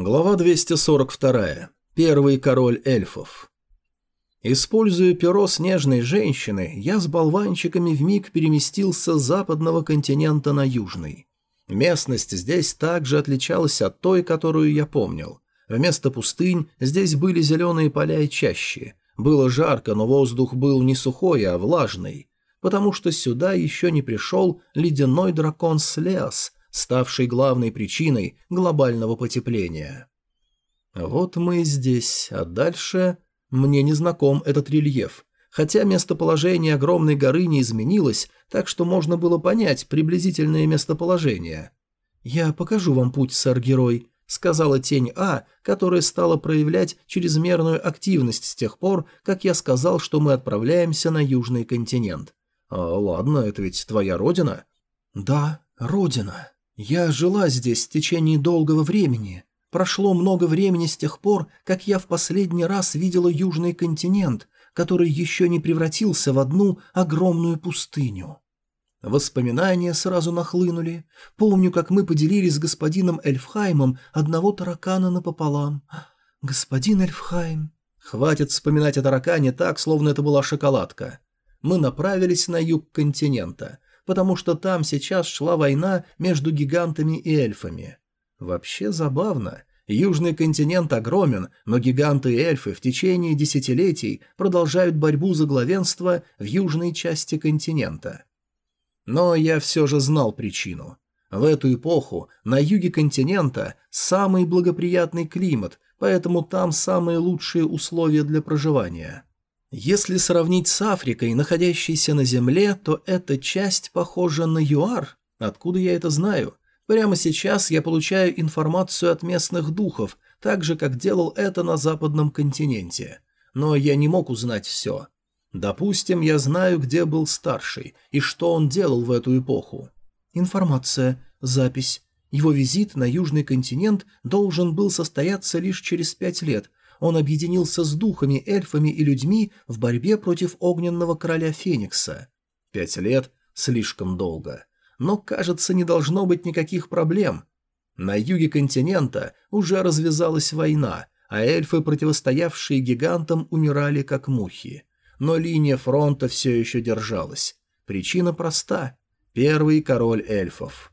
Глава 242. Первый король эльфов. Используя перо снежной женщины, я с болванчиками вмиг переместился с западного континента на южный. Местность здесь также отличалась от той, которую я помнил. Вместо пустынь здесь были зеленые поля и чащи. Было жарко, но воздух был не сухой, а влажный, потому что сюда еще не пришел ледяной дракон Слеас – ставшей главной причиной глобального потепления. Вот мы здесь, а дальше мне не знаком этот рельеф, хотя местоположение огромной горы не изменилось, так что можно было понять приблизительное местоположение. «Я покажу вам путь, сэр-герой», — сказала тень А, которая стала проявлять чрезмерную активность с тех пор, как я сказал, что мы отправляемся на Южный континент. «А, ладно, это ведь твоя родина?» «Да, родина». Я жила здесь в течение долгого времени. Прошло много времени с тех пор, как я в последний раз видела Южный континент, который еще не превратился в одну огромную пустыню. Воспоминания сразу нахлынули. Помню, как мы поделились с господином Эльфхаймом одного таракана напополам. Господин Эльфхайм... Хватит вспоминать о таракане так, словно это была шоколадка. Мы направились на юг континента потому что там сейчас шла война между гигантами и эльфами. Вообще забавно. Южный континент огромен, но гиганты и эльфы в течение десятилетий продолжают борьбу за главенство в южной части континента. Но я все же знал причину. В эту эпоху на юге континента самый благоприятный климат, поэтому там самые лучшие условия для проживания – если сравнить с Африкой, находящейся на Земле, то эта часть похожа на ЮАР. Откуда я это знаю? Прямо сейчас я получаю информацию от местных духов, так же, как делал это на западном континенте. Но я не мог узнать все. Допустим, я знаю, где был старший и что он делал в эту эпоху. Информация, запись. Его визит на Южный континент должен был состояться лишь через пять лет, он объединился с духами, эльфами и людьми в борьбе против огненного короля Феникса. Пять лет – слишком долго. Но, кажется, не должно быть никаких проблем. На юге континента уже развязалась война, а эльфы, противостоявшие гигантам, умирали как мухи. Но линия фронта все еще держалась. Причина проста – первый король эльфов.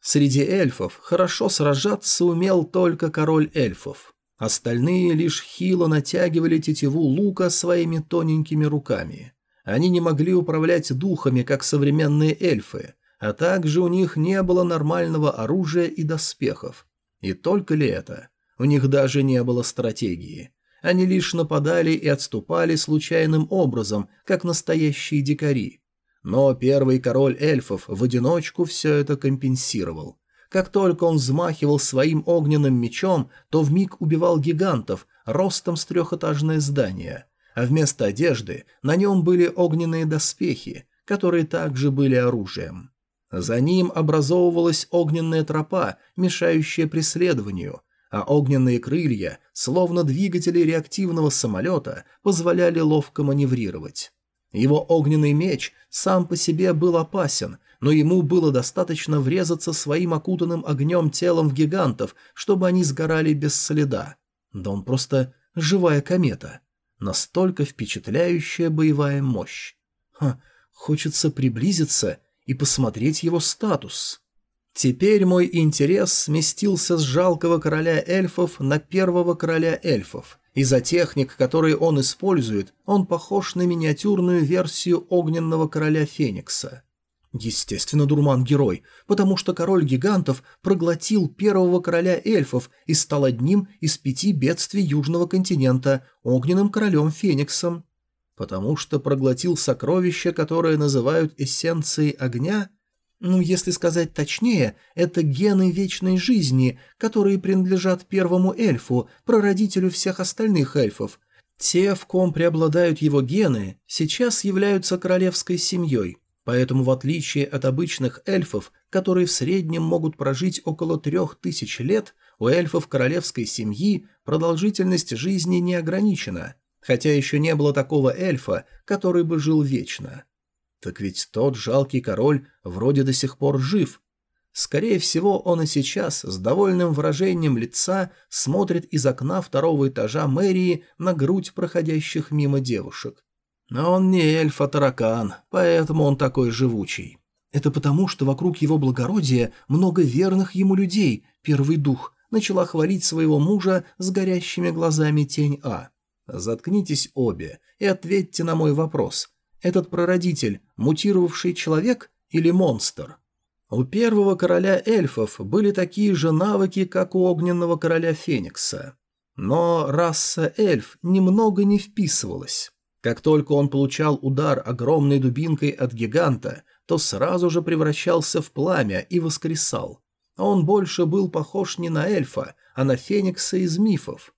Среди эльфов хорошо сражаться умел только король эльфов. Остальные лишь хило натягивали тетиву лука своими тоненькими руками. Они не могли управлять духами, как современные эльфы, а также у них не было нормального оружия и доспехов. И только ли это? У них даже не было стратегии. Они лишь нападали и отступали случайным образом, как настоящие дикари. Но первый король эльфов в одиночку все это компенсировал. Как только он взмахивал своим огненным мечом, то вмиг убивал гигантов ростом с трехэтажное здание, а вместо одежды на нем были огненные доспехи, которые также были оружием. За ним образовывалась огненная тропа, мешающая преследованию, а огненные крылья, словно двигатели реактивного самолета, позволяли ловко маневрировать. Его огненный меч сам по себе был опасен, но ему было достаточно врезаться своим окутанным огнем телом в гигантов, чтобы они сгорали без следа. Да он просто живая комета. Настолько впечатляющая боевая мощь. Ха, хочется приблизиться и посмотреть его статус. Теперь мой интерес сместился с жалкого короля эльфов на первого короля эльфов. Из-за техник, которые он использует, он похож на миниатюрную версию огненного короля Феникса. Естественно, Дурман герой, потому что король гигантов проглотил первого короля эльфов и стал одним из пяти бедствий Южного континента, огненным королем Фениксом. Потому что проглотил сокровище, которое называют эссенцией огня? Ну, если сказать точнее, это гены вечной жизни, которые принадлежат первому эльфу, прародителю всех остальных эльфов. Те, в ком преобладают его гены, сейчас являются королевской семьей – Поэтому, в отличие от обычных эльфов, которые в среднем могут прожить около трех тысяч лет, у эльфов королевской семьи продолжительность жизни не ограничена, хотя еще не было такого эльфа, который бы жил вечно. Так ведь тот жалкий король вроде до сих пор жив. Скорее всего, он и сейчас с довольным выражением лица смотрит из окна второго этажа мэрии на грудь проходящих мимо девушек. Но он не эльф, а таракан, поэтому он такой живучий. Это потому, что вокруг его благородия много верных ему людей, первый дух, начала хвалить своего мужа с горящими глазами тень А. Заткнитесь обе и ответьте на мой вопрос. Этот прародитель – мутировавший человек или монстр? У первого короля эльфов были такие же навыки, как у огненного короля Феникса. Но раса эльф немного не вписывалась. Как только он получал удар огромной дубинкой от гиганта, то сразу же превращался в пламя и воскресал. Он больше был похож не на эльфа, а на Феникса из мифов.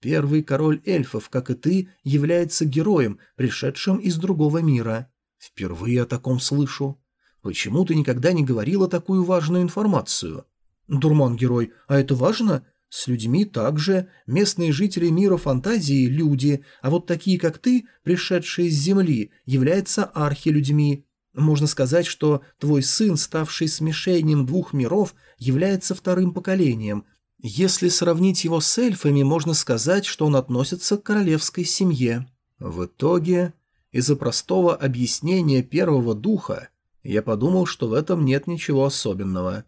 Первый король эльфов, как и ты, является героем, пришедшим из другого мира. Впервые о таком слышу. Почему ты никогда не говорила такую важную информацию? Дурман-герой, а это важно? С людьми также. Местные жители мира фантазии – люди, а вот такие, как ты, пришедшие с Земли, являются архилюдьми. Можно сказать, что твой сын, ставший смешением двух миров, является вторым поколением. Если сравнить его с эльфами, можно сказать, что он относится к королевской семье. В итоге, из-за простого объяснения первого духа, я подумал, что в этом нет ничего особенного.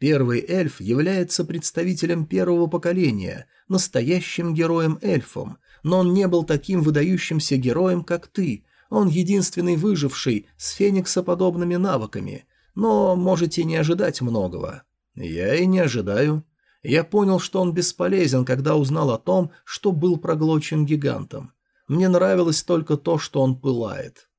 Первый эльф является представителем первого поколения, настоящим героем-эльфом, но он не был таким выдающимся героем, как ты. Он единственный выживший с фениксоподобными навыками, но можете не ожидать многого. Я и не ожидаю. Я понял, что он бесполезен, когда узнал о том, что был проглочен гигантом. Мне нравилось только то, что он пылает.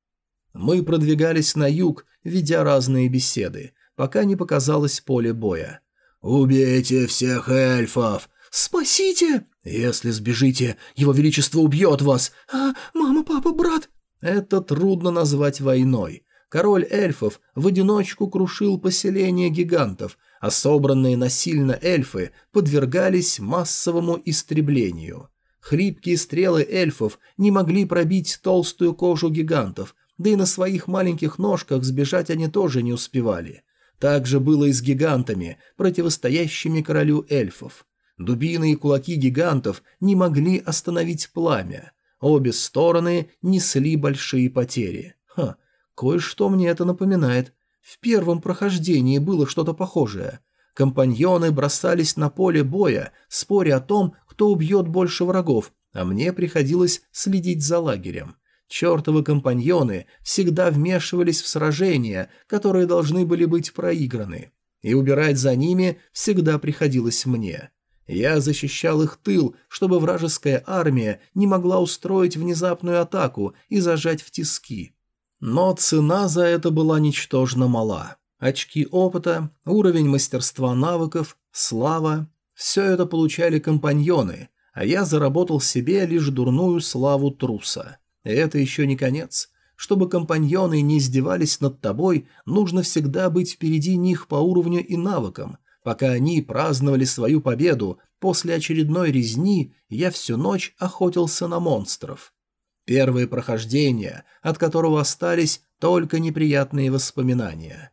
Мы продвигались на юг, ведя разные беседы, пока не показалось поле боя. «Убейте всех эльфов!» «Спасите!» «Если сбежите, его величество убьет вас!» «А, мама, папа, брат!» Это трудно назвать войной. Король эльфов в одиночку крушил поселение гигантов, а собранные насильно эльфы подвергались массовому истреблению. Хлипкие стрелы эльфов не могли пробить толстую кожу гигантов, да и на своих маленьких ножках сбежать они тоже не успевали. Так же было и с гигантами, противостоящими королю эльфов. Дубины и кулаки гигантов не могли остановить пламя. Обе стороны несли большие потери. Ха, кое-что мне это напоминает. В первом прохождении было что-то похожее. Компаньоны бросались на поле боя, споря о том, кто убьет больше врагов, а мне приходилось следить за лагерем. Чертовы компаньоны всегда вмешивались в сражения, которые должны были быть проиграны, и убирать за ними всегда приходилось мне. Я защищал их тыл, чтобы вражеская армия не могла устроить внезапную атаку и зажать в тиски. Но цена за это была ничтожно мала. Очки опыта, уровень мастерства навыков, слава – все это получали компаньоны, а я заработал себе лишь дурную славу труса – это еще не конец. Чтобы компаньоны не издевались над тобой, нужно всегда быть впереди них по уровню и навыкам. Пока они праздновали свою победу, после очередной резни я всю ночь охотился на монстров. Первое прохождение, от которого остались только неприятные воспоминания.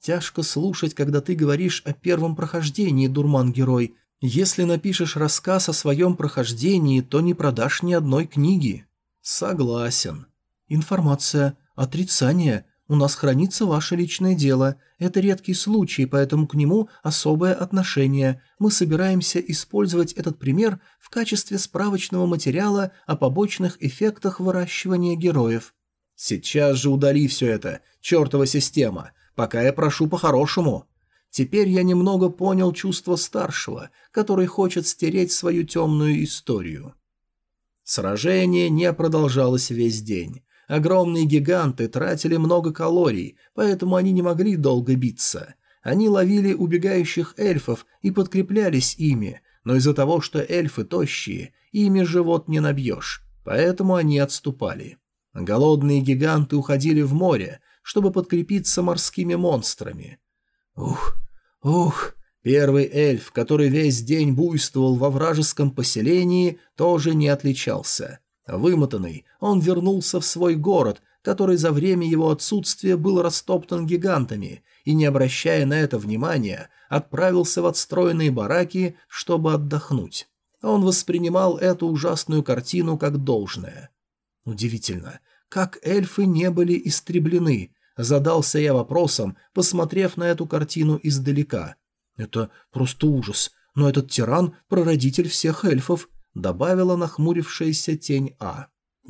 Тяжко слушать, когда ты говоришь о первом прохождении, дурман-герой. Если напишешь рассказ о своем прохождении, то не продашь ни одной книги. Согласен. Информация. Отрицание. У нас хранится ваше личное дело. Это редкий случай, поэтому к нему особое отношение. Мы собираемся использовать этот пример в качестве справочного материала о побочных эффектах выращивания героев. Сейчас же удали все это, чертова система, пока я прошу по-хорошему. Теперь я немного понял чувство старшего, который хочет стереть свою темную историю. Сражение не продолжалось весь день. Огромные гиганты тратили много калорий, поэтому они не могли долго биться. Они ловили убегающих эльфов и подкреплялись ими, но из-за того, что эльфы тощие, ими живот не набьешь, поэтому они отступали. Голодные гиганты уходили в море, чтобы подкрепиться морскими монстрами. Ух, ух, Первый эльф, который весь день буйствовал во вражеском поселении, тоже не отличался. Вымотанный, он вернулся в свой город, который за время его отсутствия был растоптан гигантами, и, не обращая на это внимания, отправился в отстроенные бараки, чтобы отдохнуть. Он воспринимал эту ужасную картину как должное. Удивительно, как эльфы не были истреблены, задался я вопросом, посмотрев на эту картину издалека. Это просто ужас, но этот тиран – прародитель всех эльфов, добавила нахмурившаяся тень А.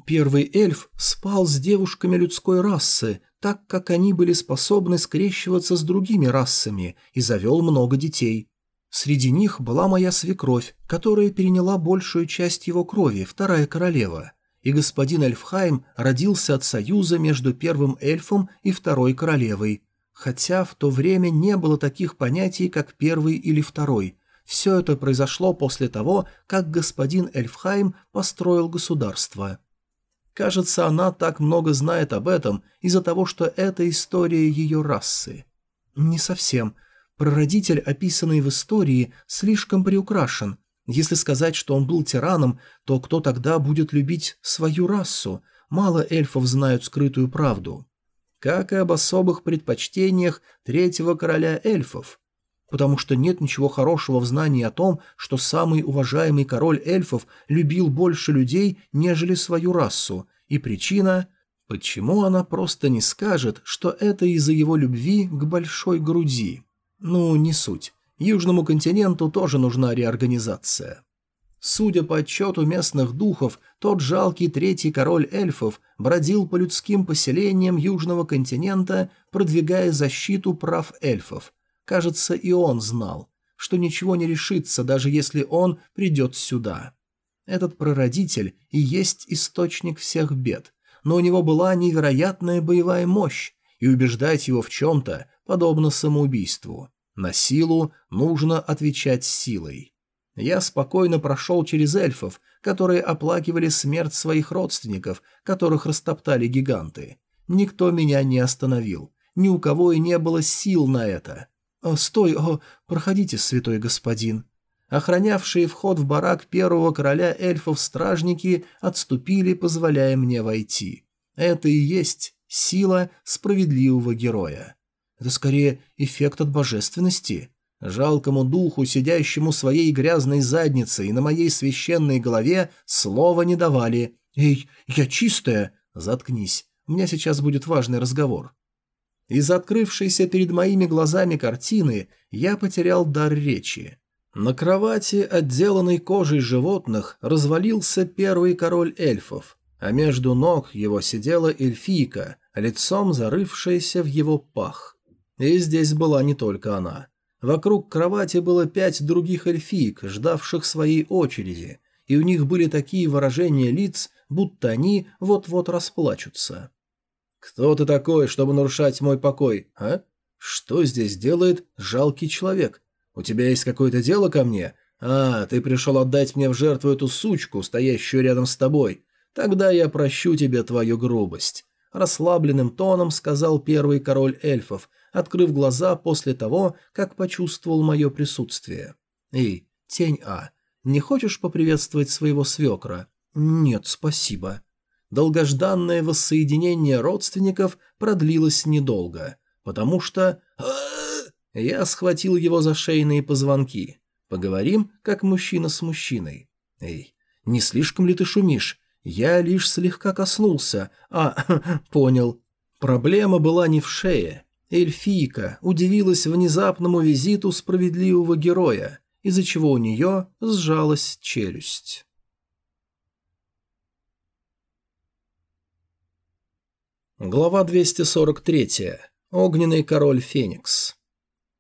Первый эльф спал с девушками людской расы, так как они были способны скрещиваться с другими расами, и завел много детей. Среди них была моя свекровь, которая переняла большую часть его крови, вторая королева. И господин Эльфхайм родился от союза между первым эльфом и второй королевой. Хотя в то время не было таких понятий, как первый или второй. Все это произошло после того, как господин Эльфхайм построил государство. Кажется, она так много знает об этом из-за того, что это история ее расы. Не совсем. Прародитель, описанный в истории, слишком приукрашен. Если сказать, что он был тираном, то кто тогда будет любить свою расу? Мало эльфов знают скрытую правду. Как и об особых предпочтениях третьего короля эльфов потому что нет ничего хорошего в знании о том, что самый уважаемый король эльфов любил больше людей, нежели свою расу, и причина... Почему она просто не скажет, что это из-за его любви к большой груди? Ну, не суть. Южному континенту тоже нужна реорганизация. Судя по отчету местных духов, тот жалкий третий король эльфов бродил по людским поселениям Южного континента, продвигая защиту прав эльфов, Кажется, и он знал, что ничего не решится, даже если он придет сюда. Этот прародитель и есть источник всех бед, но у него была невероятная боевая мощь, и убеждать его в чем-то подобно самоубийству. На силу нужно отвечать силой. Я спокойно прошел через эльфов, которые оплакивали смерть своих родственников, которых растоптали гиганты. Никто меня не остановил, ни у кого и не было сил на это. «О, стой! О, проходите, святой господин!» Охранявшие вход в барак первого короля эльфов стражники отступили, позволяя мне войти. Это и есть сила справедливого героя. Это скорее эффект от божественности. Жалкому духу, сидящему своей грязной задницей на моей священной голове, слова не давали. «Эй, я чистая!» «Заткнись, у меня сейчас будет важный разговор». Из открывшейся перед моими глазами картины я потерял дар речи. На кровати, отделанной кожей животных, развалился первый король эльфов, а между ног его сидела эльфийка, лицом зарывшаяся в его пах. И здесь была не только она. Вокруг кровати было пять других эльфиек, ждавших своей очереди, и у них были такие выражения лиц, будто они вот-вот расплачутся. «Кто ты такой, чтобы нарушать мой покой, а? Что здесь делает жалкий человек? У тебя есть какое-то дело ко мне? А, ты пришел отдать мне в жертву эту сучку, стоящую рядом с тобой. Тогда я прощу тебе твою грубость». Расслабленным тоном сказал первый король эльфов, открыв глаза после того, как почувствовал мое присутствие. «Эй, тень А, не хочешь поприветствовать своего свекра?» «Нет, спасибо». Долгожданное воссоединение родственников продлилось недолго, потому что... Я схватил его за шейные позвонки. Поговорим, как мужчина с мужчиной. Эй, не слишком ли ты шумишь? Я лишь слегка коснулся. А, понял. Проблема была не в шее. Эльфийка удивилась внезапному визиту справедливого героя, из-за чего у нее сжалась челюсть. Глава 243. Огненный король Феникс.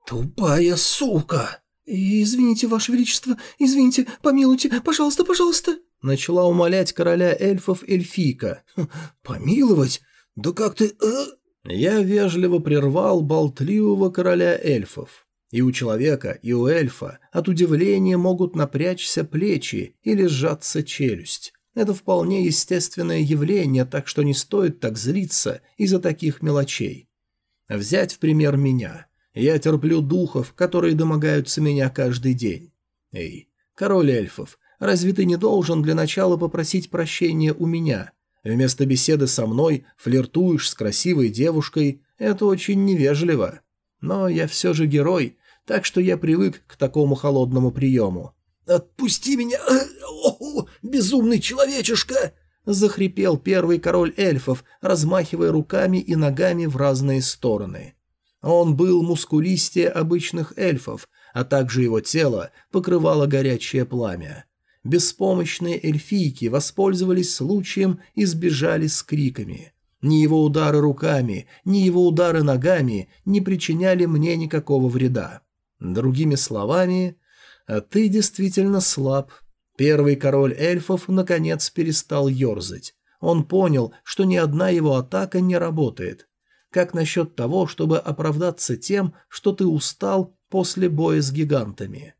«Тупая сука!» «Извините, Ваше Величество, извините, помилуйте, пожалуйста, пожалуйста!» Начала умолять короля эльфов эльфийка. «Хм, «Помиловать? Да как ты...» э?» Я вежливо прервал болтливого короля эльфов. И у человека, и у эльфа от удивления могут напрячься плечи или сжаться челюсть. Это вполне естественное явление, так что не стоит так злиться из-за таких мелочей. Взять в пример меня. Я терплю духов, которые домогаются меня каждый день. Эй, король эльфов, разве ты не должен для начала попросить прощения у меня? Вместо беседы со мной флиртуешь с красивой девушкой, это очень невежливо. Но я все же герой, так что я привык к такому холодному приему. «Отпусти меня! О, безумный человечишка!» — захрипел первый король эльфов, размахивая руками и ногами в разные стороны. Он был мускулистее обычных эльфов, а также его тело покрывало горячее пламя. Беспомощные эльфийки воспользовались случаем и сбежали с криками. Ни его удары руками, ни его удары ногами не причиняли мне никакого вреда. Другими словами, «А ты действительно слаб». Первый король эльфов наконец перестал ерзать. Он понял, что ни одна его атака не работает. Как насчет того, чтобы оправдаться тем, что ты устал после боя с гигантами?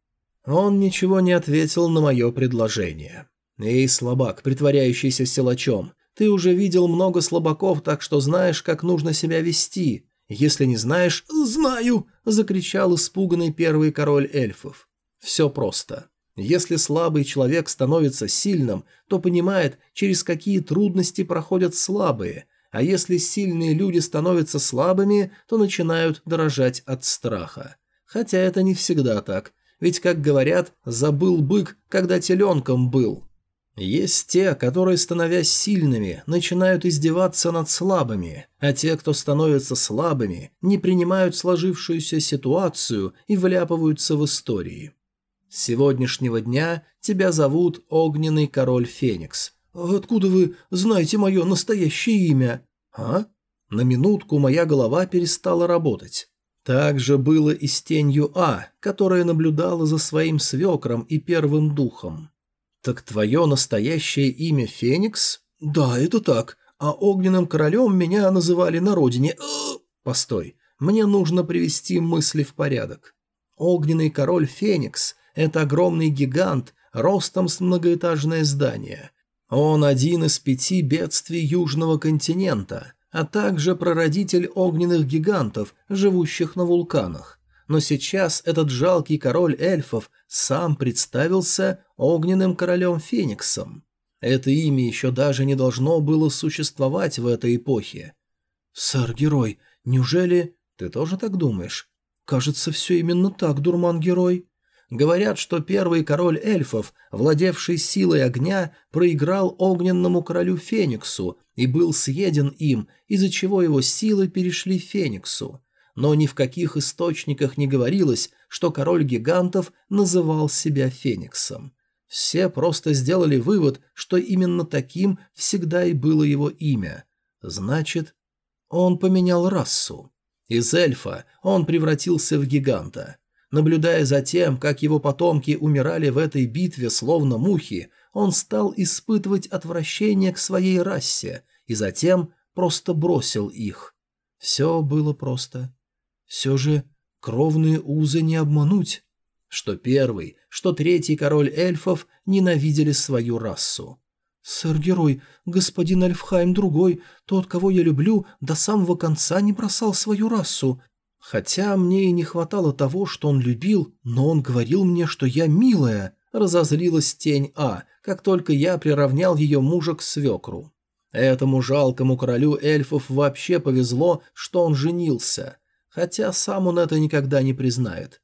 Он ничего не ответил на мое предложение. «Эй, слабак, притворяющийся силачом, ты уже видел много слабаков, так что знаешь, как нужно себя вести. Если не знаешь, знаю!» – закричал испуганный первый король эльфов. Все просто. Если слабый человек становится сильным, то понимает, через какие трудности проходят слабые, а если сильные люди становятся слабыми, то начинают дрожать от страха. Хотя это не всегда так, ведь, как говорят, забыл бык, когда теленком был. Есть те, которые, становясь сильными, начинают издеваться над слабыми, а те, кто становятся слабыми, не принимают сложившуюся ситуацию и вляпываются в истории. С сегодняшнего дня тебя зовут Огненный Король Феникс. Откуда вы знаете мое настоящее имя? А? На минутку моя голова перестала работать. Так же было и с тенью А, которая наблюдала за своим свекром и первым духом. «Так твое настоящее имя Феникс?» «Да, это так. А огненным королем меня называли на родине...» «Постой, мне нужно привести мысли в порядок. Огненный король Феникс – это огромный гигант, ростом с многоэтажное здание. Он один из пяти бедствий Южного континента, а также прародитель огненных гигантов, живущих на вулканах но сейчас этот жалкий король эльфов сам представился огненным королем Фениксом. Это имя еще даже не должно было существовать в этой эпохе. «Сэр-герой, неужели...» «Ты тоже так думаешь?» «Кажется, все именно так, дурман-герой». Говорят, что первый король эльфов, владевший силой огня, проиграл огненному королю Фениксу и был съеден им, из-за чего его силы перешли Фениксу но ни в каких источниках не говорилось, что король гигантов называл себя Фениксом. Все просто сделали вывод, что именно таким всегда и было его имя. Значит, он поменял расу. Из эльфа он превратился в гиганта. Наблюдая за тем, как его потомки умирали в этой битве словно мухи, он стал испытывать отвращение к своей расе и затем просто бросил их. Все было просто. Все же кровные узы не обмануть. Что первый, что третий король эльфов ненавидели свою расу. «Сэр-герой, господин Эльфхайм другой, тот, кого я люблю, до самого конца не бросал свою расу. Хотя мне и не хватало того, что он любил, но он говорил мне, что я милая», — разозлилась тень А, как только я приравнял ее мужа к свекру. Этому жалкому королю эльфов вообще повезло, что он женился хотя сам он это никогда не признает.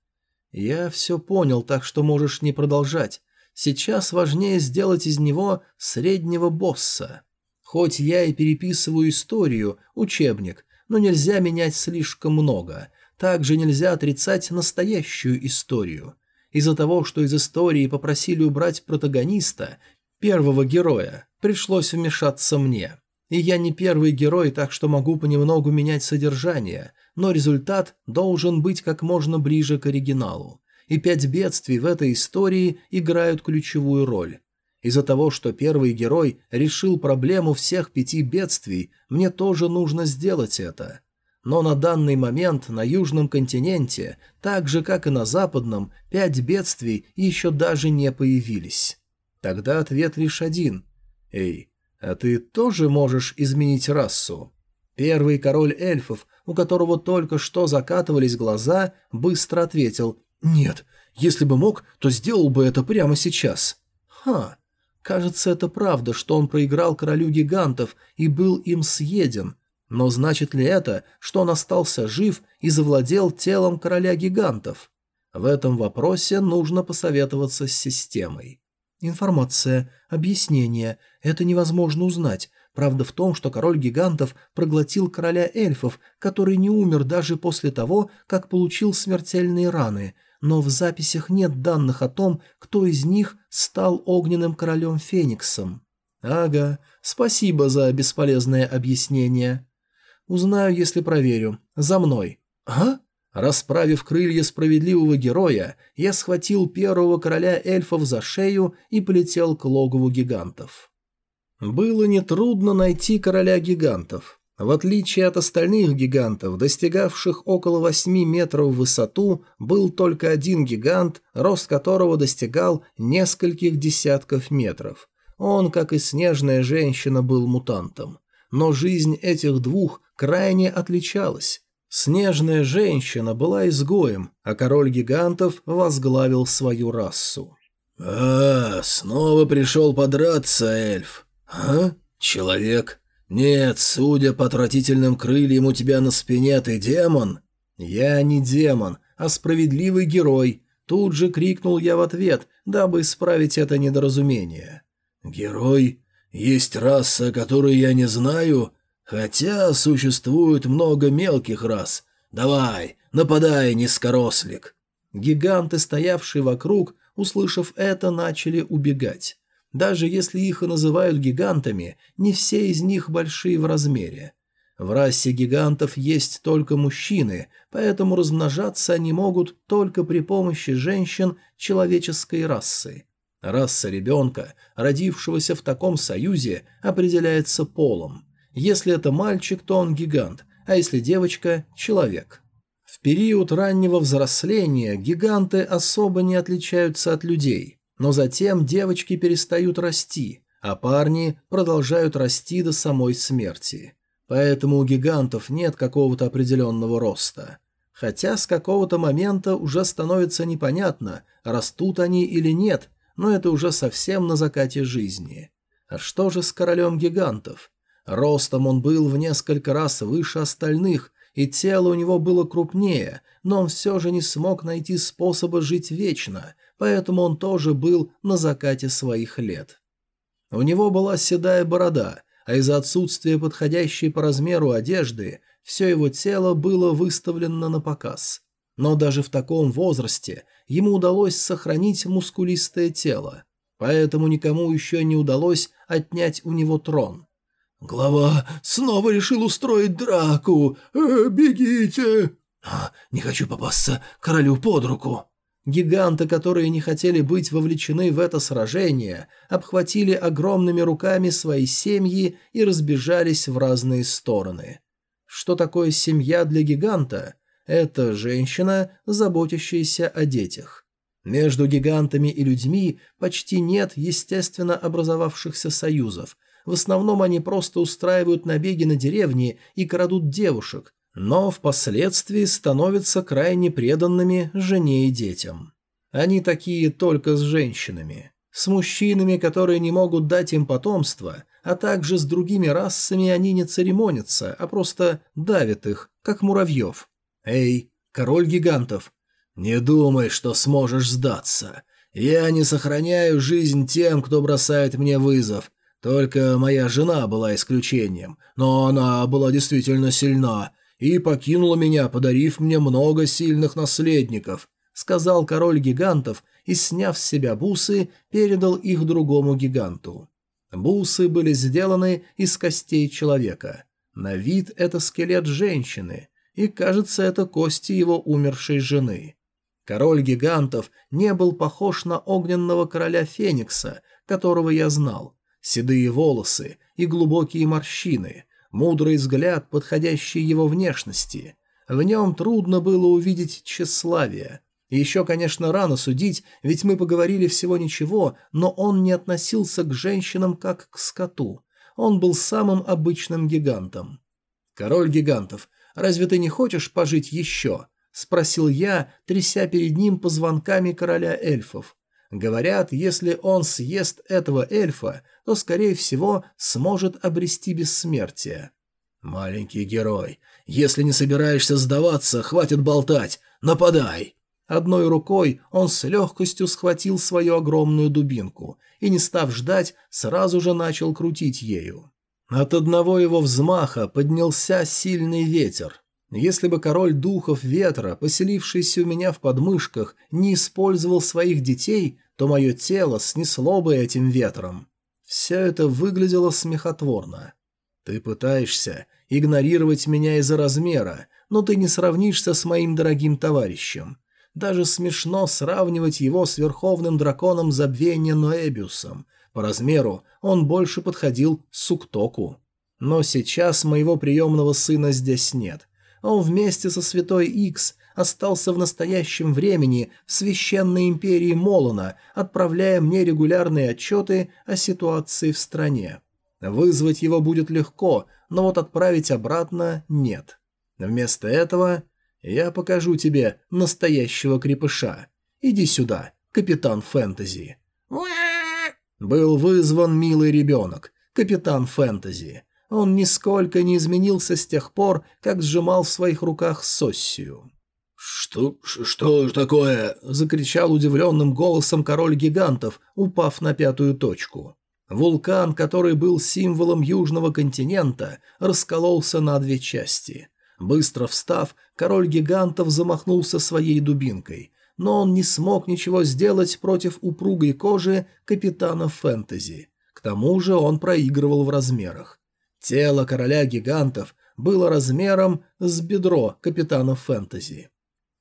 Я все понял, так что можешь не продолжать. Сейчас важнее сделать из него среднего босса. Хоть я и переписываю историю, учебник, но нельзя менять слишком много. Также нельзя отрицать настоящую историю. Из-за того, что из истории попросили убрать протагониста, первого героя, пришлось вмешаться мне. И я не первый герой, так что могу понемногу менять содержание, но результат должен быть как можно ближе к оригиналу. И пять бедствий в этой истории играют ключевую роль. Из-за того, что первый герой решил проблему всех пяти бедствий, мне тоже нужно сделать это. Но на данный момент на южном континенте, так же как и на западном, пять бедствий еще даже не появились. Тогда ответ лишь один. Эй, а ты тоже можешь изменить расу? Первый король эльфов, у которого только что закатывались глаза, быстро ответил «Нет, если бы мог, то сделал бы это прямо сейчас». «Ха, кажется, это правда, что он проиграл королю гигантов и был им съеден. Но значит ли это, что он остался жив и завладел телом короля гигантов? В этом вопросе нужно посоветоваться с системой. Информация, объяснение. Это невозможно узнать. Правда в том, что король гигантов проглотил короля эльфов, который не умер даже после того, как получил смертельные раны, но в записях нет данных о том, кто из них стал огненным королем Фениксом. Ага, спасибо за бесполезное объяснение. Узнаю, если проверю. За мной. А? Расправив крылья справедливого героя, я схватил первого короля эльфов за шею и полетел к логову гигантов. Было нетрудно найти короля гигантов. В отличие от остальных гигантов, достигавших около 8 метров в высоту, был только один гигант, рост которого достигал нескольких десятков метров. Он, как и снежная женщина, был мутантом. Но жизнь этих двух крайне отличалась. Снежная женщина была изгоем, а король гигантов возглавил свою расу. «А, снова пришел подраться, эльф. «А? Человек? Нет, судя по отвратительным крыльям у тебя на спине, ты демон?» «Я не демон, а справедливый герой», — тут же крикнул я в ответ, дабы исправить это недоразумение. «Герой? Есть раса, которую я не знаю, хотя существует много мелких рас. Давай, нападай, низкорослик!» Гиганты, стоявшие вокруг, услышав это, начали убегать. Даже если их и называют гигантами, не все из них большие в размере. В расе гигантов есть только мужчины, поэтому размножаться они могут только при помощи женщин человеческой расы. Раса ребенка, родившегося в таком союзе, определяется полом. Если это мальчик, то он гигант, а если девочка – человек. В период раннего взросления гиганты особо не отличаются от людей – но затем девочки перестают расти, а парни продолжают расти до самой смерти. Поэтому у гигантов нет какого-то определенного роста. Хотя с какого-то момента уже становится непонятно, растут они или нет, но это уже совсем на закате жизни. А что же с королем гигантов? Ростом он был в несколько раз выше остальных, и тело у него было крупнее, но он все же не смог найти способа жить вечно, поэтому он тоже был на закате своих лет. У него была седая борода, а из-за отсутствия подходящей по размеру одежды все его тело было выставлено на показ. Но даже в таком возрасте ему удалось сохранить мускулистое тело, поэтому никому еще не удалось отнять у него трон. «Глава снова решил устроить драку! Э, бегите!» а, «Не хочу попасться королю под руку!» Гиганты, которые не хотели быть вовлечены в это сражение, обхватили огромными руками свои семьи и разбежались в разные стороны. Что такое семья для гиганта? Это женщина, заботящаяся о детях. Между гигантами и людьми почти нет естественно образовавшихся союзов. В основном они просто устраивают набеги на деревни и крадут девушек, но впоследствии становятся крайне преданными жене и детям. Они такие только с женщинами. С мужчинами, которые не могут дать им потомство, а также с другими расами они не церемонятся, а просто давят их, как муравьев. «Эй, король гигантов, не думай, что сможешь сдаться. Я не сохраняю жизнь тем, кто бросает мне вызов. Только моя жена была исключением, но она была действительно сильна и покинула меня, подарив мне много сильных наследников», сказал король гигантов и, сняв с себя бусы, передал их другому гиганту. Бусы были сделаны из костей человека. На вид это скелет женщины, и, кажется, это кости его умершей жены. Король гигантов не был похож на огненного короля Феникса, которого я знал. Седые волосы и глубокие морщины, мудрый взгляд, подходящий его внешности. В нем трудно было увидеть тщеславие. Еще, конечно, рано судить, ведь мы поговорили всего ничего, но он не относился к женщинам как к скоту. Он был самым обычным гигантом. «Король гигантов, разве ты не хочешь пожить еще?» – спросил я, тряся перед ним позвонками короля эльфов. Говорят, если он съест этого эльфа, то, скорее всего, сможет обрести бессмертие. «Маленький герой, если не собираешься сдаваться, хватит болтать, нападай!» Одной рукой он с легкостью схватил свою огромную дубинку и, не став ждать, сразу же начал крутить ею. От одного его взмаха поднялся сильный ветер. Если бы король духов ветра, поселившийся у меня в подмышках, не использовал своих детей, то мое тело снесло бы этим ветром. Все это выглядело смехотворно. Ты пытаешься игнорировать меня из-за размера, но ты не сравнишься с моим дорогим товарищем. Даже смешно сравнивать его с верховным драконом забвения Ноэбиусом. По размеру он больше подходил Суктоку. Но сейчас моего приемного сына здесь нет. Он вместе со Святой Икс остался в настоящем времени в священной империи Молона, отправляя мне регулярные отчеты о ситуации в стране. Вызвать его будет легко, но вот отправить обратно нет. Вместо этого я покажу тебе настоящего крепыша. Иди сюда, капитан фэнтези. Был вызван милый ребенок, капитан фэнтези. Он нисколько не изменился с тех пор, как сжимал в своих руках Соссию. «Что... что такое?» – закричал удивленным голосом король гигантов, упав на пятую точку. Вулкан, который был символом южного континента, раскололся на две части. Быстро встав, король гигантов замахнулся своей дубинкой, но он не смог ничего сделать против упругой кожи капитана фэнтези. К тому же он проигрывал в размерах. Тело короля гигантов было размером с бедро капитана фэнтези.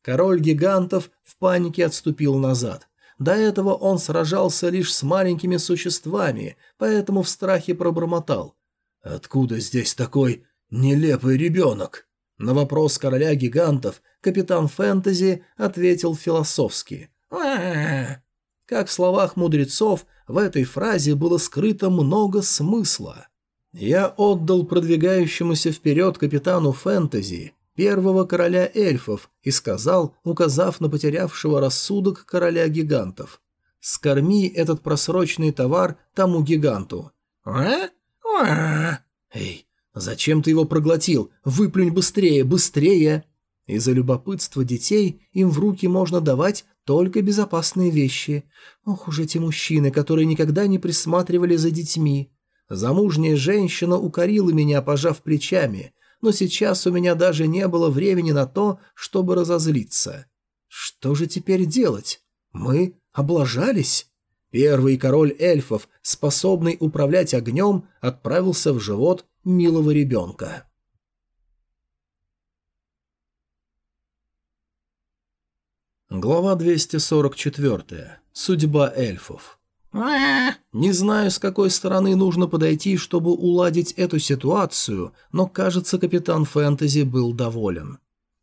Король гигантов в панике отступил назад. До этого он сражался лишь с маленькими существами, поэтому в страхе пробормотал. «Откуда здесь такой нелепый ребенок?» На вопрос короля гигантов капитан Фэнтези ответил философски. Как в словах мудрецов, в этой фразе было скрыто много смысла. Я отдал продвигающемуся вперед капитану Фэнтези первого короля эльфов и сказал, указав на потерявшего рассудок короля гигантов. «Скорми этот просроченный товар тому гиганту». «А? А? Эй, «Зачем ты его проглотил? Выплюнь быстрее, быстрее!» Из-за любопытства детей им в руки можно давать только безопасные вещи. Ох уж эти мужчины, которые никогда не присматривали за детьми. Замужняя женщина укорила меня, пожав плечами, но сейчас у меня даже не было времени на то, чтобы разозлиться. Что же теперь делать? Мы облажались? Первый король эльфов, способный управлять огнем, отправился в живот милого ребенка. Глава 244. Судьба эльфов. Не знаю, с какой стороны нужно подойти, чтобы уладить эту ситуацию, но, кажется, капитан Фэнтези был доволен.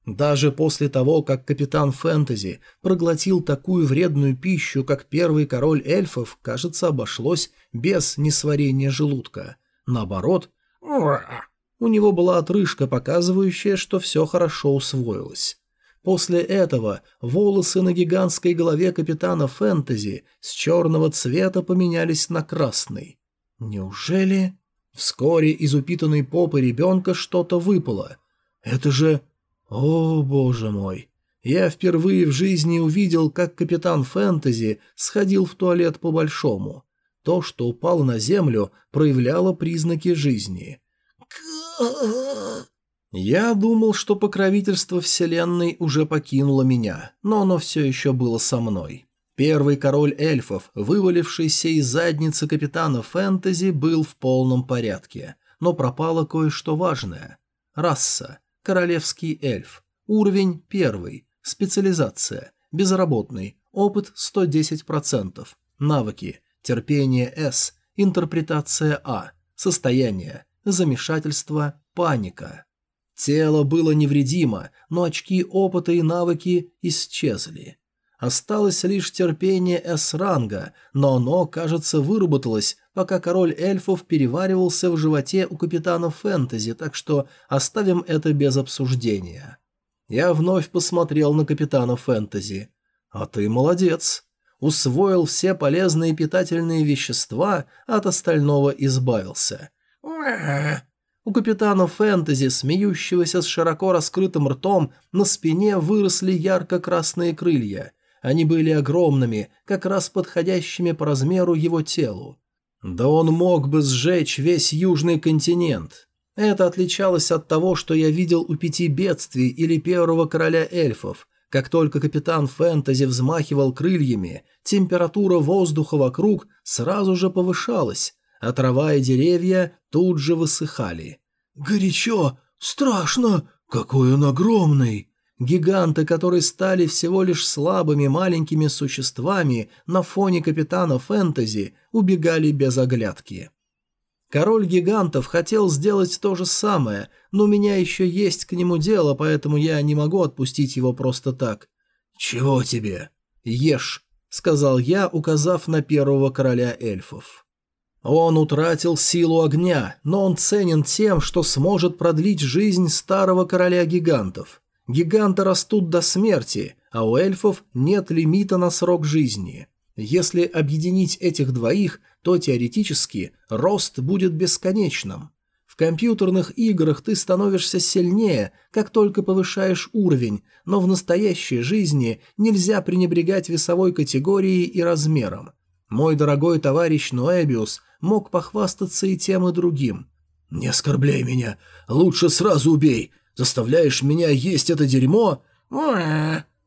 Даже после того, как капитан Фэнтези проглотил такую вредную пищу, как первый король эльфов, кажется, обошлось без несварения желудка. Наоборот, у него была отрыжка, показывающая, что все хорошо усвоилось. После этого волосы на гигантской голове капитана Фэнтези с черного цвета поменялись на красный. Неужели... Вскоре из упитанной попы ребенка что-то выпало. Это же... О, боже мой! Я впервые в жизни увидел, как капитан Фэнтези сходил в туалет по-большому. То, что упало на землю, проявляло признаки жизни. Я думал, что покровительство Вселенной уже покинуло меня, но оно все еще было со мной. Первый король эльфов, вывалившийся из задницы капитана Фэнтези, был в полном порядке, но пропало кое-что важное. Раса. Королевский эльф. Уровень первый. Специализация. Безработный. Опыт 110%. Навыки. Терпение С. Интерпретация А. Состояние. Замешательство. Паника. Тело было невредимо, но очки опыта и навыки исчезли. Осталось лишь терпение С-ранга, но оно, кажется, выработалось, пока король эльфов переваривался в животе у капитана фэнтези, так что оставим это без обсуждения. Я вновь посмотрел на капитана фэнтези. «А ты молодец!» Усвоил все полезные питательные вещества, от остального избавился. У капитана Фэнтези, смеющегося с широко раскрытым ртом, на спине выросли ярко-красные крылья. Они были огромными, как раз подходящими по размеру его телу. Да он мог бы сжечь весь южный континент. Это отличалось от того, что я видел у пяти бедствий или первого короля эльфов. Как только капитан Фэнтези взмахивал крыльями, температура воздуха вокруг сразу же повышалась, а трава и деревья тут же высыхали. «Горячо! Страшно! Какой он огромный!» Гиганты, которые стали всего лишь слабыми маленькими существами на фоне капитана Фэнтези, убегали без оглядки. Король гигантов хотел сделать то же самое, но у меня еще есть к нему дело, поэтому я не могу отпустить его просто так. «Чего тебе?» «Ешь», — сказал я, указав на первого короля эльфов. Он утратил силу огня, но он ценен тем, что сможет продлить жизнь старого короля гигантов. Гиганты растут до смерти, а у эльфов нет лимита на срок жизни. Если объединить этих двоих, то теоретически рост будет бесконечным. В компьютерных играх ты становишься сильнее, как только повышаешь уровень, но в настоящей жизни нельзя пренебрегать весовой категорией и размером. Мой дорогой товарищ Ноэбиус мог похвастаться и тем, и другим. «Не оскорбляй меня. Лучше сразу убей. Заставляешь меня есть это дерьмо?»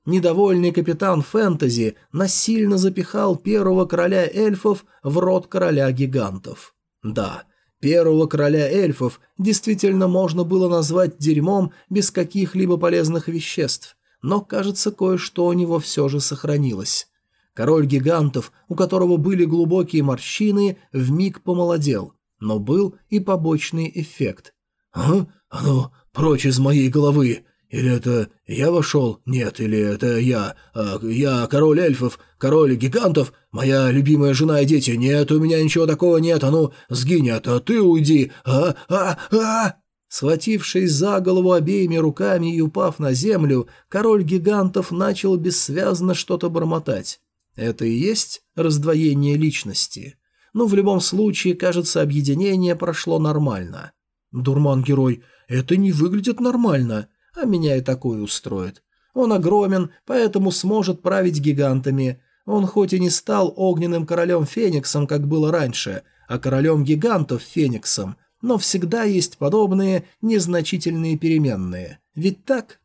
Недовольный капитан Фэнтези насильно запихал первого короля эльфов в рот короля гигантов. Да, первого короля эльфов действительно можно было назвать дерьмом без каких-либо полезных веществ, но, кажется, кое-что у него все же сохранилось. Король гигантов, у которого были глубокие морщины, вмиг помолодел, но был и побочный эффект. «А? А ну, прочь из моей головы! Или это я вошел? Нет, или это я? А, я король эльфов, король гигантов, моя любимая жена и дети. Нет, у меня ничего такого нет. А ну, сгинь, а ты уйди. А, а, а!» Схватившись за голову обеими руками и упав на землю, король гигантов начал бессвязно что-то бормотать. Это и есть раздвоение личности. Но в любом случае, кажется, объединение прошло нормально. Дурман-герой, это не выглядит нормально а меня и такое устроит. Он огромен, поэтому сможет править гигантами. Он хоть и не стал огненным королем Фениксом, как было раньше, а королем гигантов Фениксом, но всегда есть подобные незначительные переменные. Ведь так?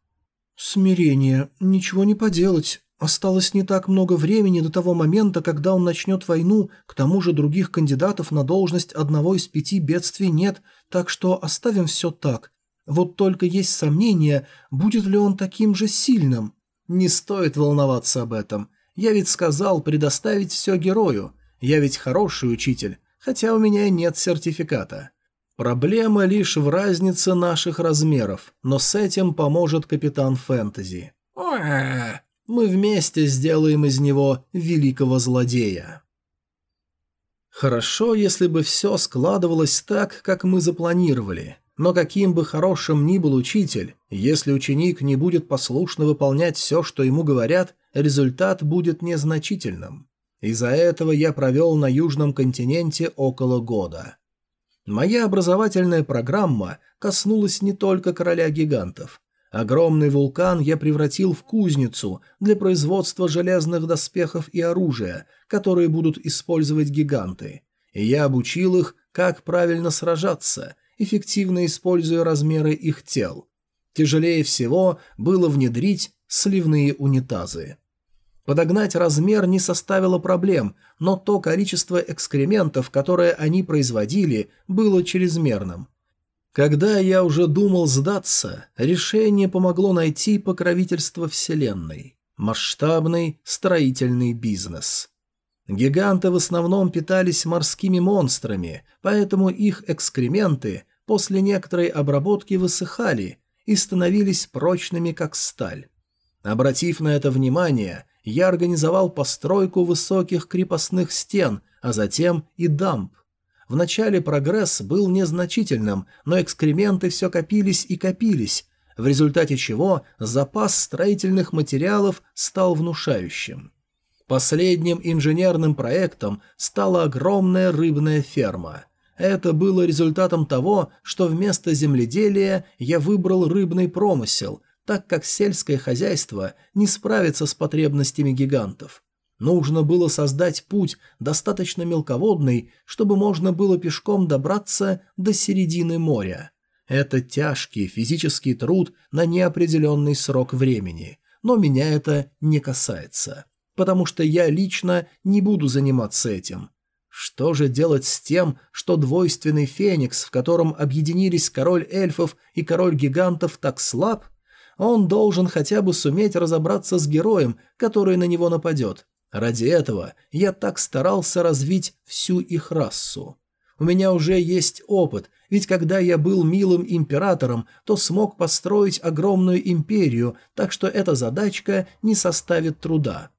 Смирение. Ничего не поделать. Осталось не так много времени до того момента, когда он начнет войну, к тому же других кандидатов на должность одного из пяти бедствий нет, так что оставим все так. Вот только есть сомнение, будет ли он таким же сильным. Не стоит волноваться об этом. Я ведь сказал предоставить все герою. Я ведь хороший учитель, хотя у меня нет сертификата. Проблема лишь в разнице наших размеров, но с этим поможет капитан Фэнтези. Мы вместе сделаем из него великого злодея. Хорошо, если бы все складывалось так, как мы запланировали. Но каким бы хорошим ни был учитель, если ученик не будет послушно выполнять все, что ему говорят, результат будет незначительным. Из-за этого я провел на Южном континенте около года. Моя образовательная программа коснулась не только короля гигантов. Огромный вулкан я превратил в кузницу для производства железных доспехов и оружия, которые будут использовать гиганты. И я обучил их, как правильно сражаться – эффективно используя размеры их тел. Тяжелее всего было внедрить сливные унитазы. Подогнать размер не составило проблем, но то количество экскрементов, которое они производили, было чрезмерным. Когда я уже думал сдаться, решение помогло найти покровительство Вселенной. Масштабный строительный бизнес. Гиганты в основном питались морскими монстрами, поэтому их экскременты после некоторой обработки высыхали и становились прочными, как сталь. Обратив на это внимание, я организовал постройку высоких крепостных стен, а затем и дамб. Вначале прогресс был незначительным, но экскременты все копились и копились, в результате чего запас строительных материалов стал внушающим. Последним инженерным проектом стала огромная рыбная ферма – Это было результатом того, что вместо земледелия я выбрал рыбный промысел, так как сельское хозяйство не справится с потребностями гигантов. Нужно было создать путь достаточно мелководный, чтобы можно было пешком добраться до середины моря. Это тяжкий физический труд на неопределенный срок времени, но меня это не касается, потому что я лично не буду заниматься этим. Что же делать с тем, что двойственный феникс, в котором объединились король эльфов и король гигантов, так слаб? Он должен хотя бы суметь разобраться с героем, который на него нападет. Ради этого я так старался развить всю их расу. У меня уже есть опыт, ведь когда я был милым императором, то смог построить огромную империю, так что эта задачка не составит труда.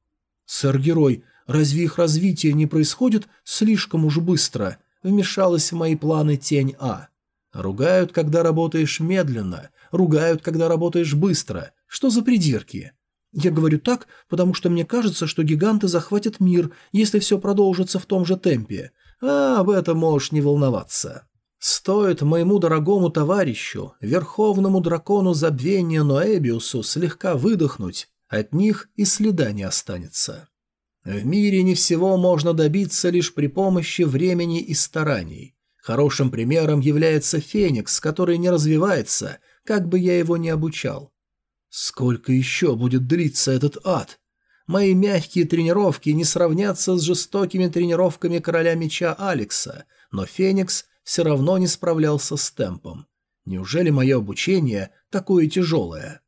«Сэр-герой, разве их развитие не происходит слишком уж быстро?» вмешалась в мои планы тень А. Ругают, когда работаешь медленно, ругают, когда работаешь быстро. Что за придирки? Я говорю так, потому что мне кажется, что гиганты захватят мир, если все продолжится в том же темпе. А об этом можешь не волноваться. Стоит моему дорогому товарищу, верховному дракону забвения Ноэбиусу, слегка выдохнуть, от них и следа не останется. В мире не всего можно добиться лишь при помощи времени и стараний. Хорошим примером является Феникс, который не развивается, как бы я его ни обучал. Сколько еще будет длиться этот ад? Мои мягкие тренировки не сравнятся с жестокими тренировками короля меча Алекса, но Феникс все равно не справлялся с темпом. Неужели мое обучение такое тяжелое?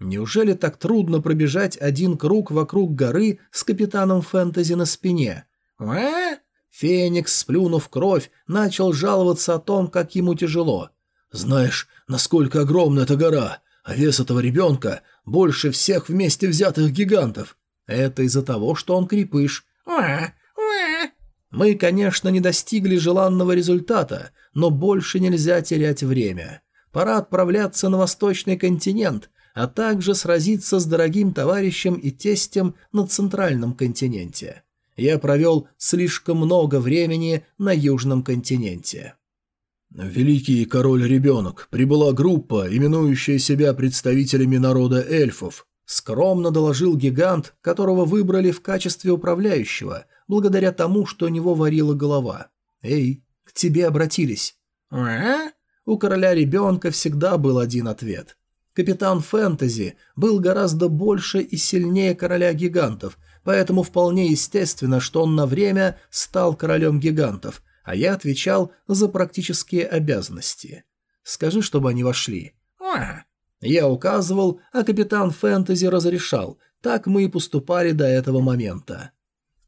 Неужели так трудно пробежать один круг вокруг горы с капитаном фэнтези на спине? А? Феникс, сплюнув кровь, начал жаловаться о том, как ему тяжело. «Знаешь, насколько огромна эта гора? А вес этого ребенка больше всех вместе взятых гигантов. Это из-за того, что он крепыш. Мы, конечно, не достигли желанного результата, но больше нельзя терять время. Пора отправляться на восточный континент, а также сразиться с дорогим товарищем и тестем на центральном континенте. Я провел слишком много времени на южном континенте. «Великий король-ребенок, прибыла группа, именующая себя представителями народа эльфов», скромно доложил гигант, которого выбрали в качестве управляющего, благодаря тому, что у него варила голова. «Эй, к тебе обратились». «А?» У короля ребенка всегда был один ответ. Капитан Фэнтези был гораздо больше и сильнее короля гигантов, поэтому вполне естественно, что он на время стал королем гигантов, а я отвечал за практические обязанности. Скажи, чтобы они вошли. Я указывал, а капитан Фэнтези разрешал. Так мы и поступали до этого момента.